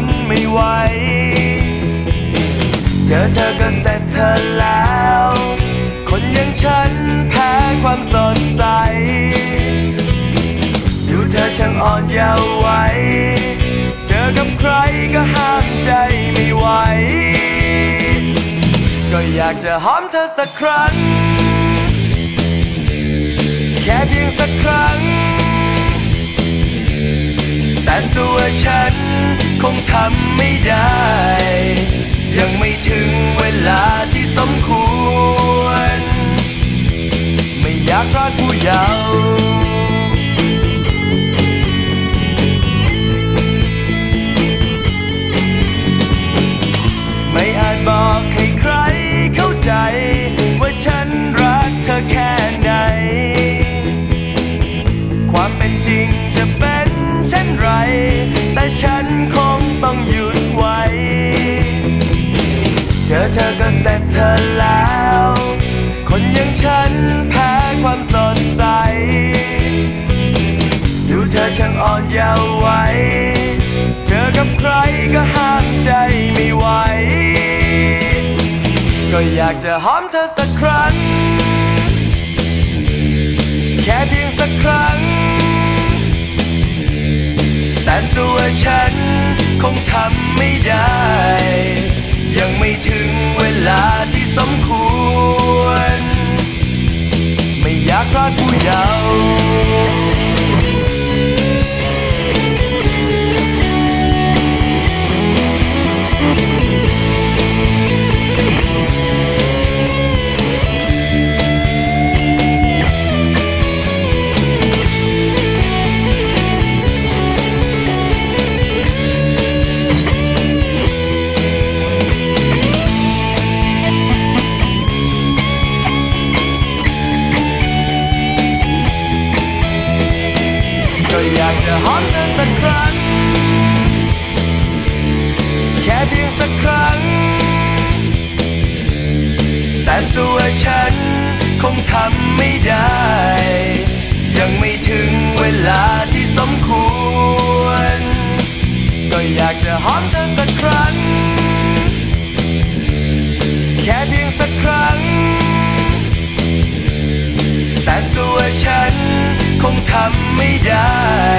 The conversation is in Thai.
นไม่ไหว เจอเธอก็เสร็จเธอแล้ว คนอย่างฉันแพ้ความสดใส ดูเธอช่างอ่อนเยาว์ไวเจอกับใครก็ห้ามใจไม่ไหว ก็อยากจะหอมเธอสักครั้ง แค่เพียงสักครั้งแต่ตัวฉัน คงทำไม่ได้ ยังไม่ถึงเวลาที่สมควร ไม่อยากรักผู้เยาว์ไม่อาจบอกให้ใครเข้าใจ ว่าฉันรักเธอแค่ เธอก็เสร็จเธอแล้ว คนอย่างฉันแพ้ความสดใส ดูเธอช่างอ่อนเยาว์ไว้ เจอกับใครก็ห้ามใจไม่ไหว ก็อยากจะหอมเธอสักครั้ง แค่เพียงสักครั้ง แต่ตัวฉันคงทำไม่ได้ ยังไม่ถึงเวลาากจะหอมเธอสักครั้ง แค่เพียงสักครั้ง แต่ตัวฉันคงทำไม่ได้ ยังไม่ถึงเวลาที่สมควร ก็อยากจะหอมเธอสักครั้ง แค่เพียงสักครั้ง แต่ตัวฉันคงทำไม่ได้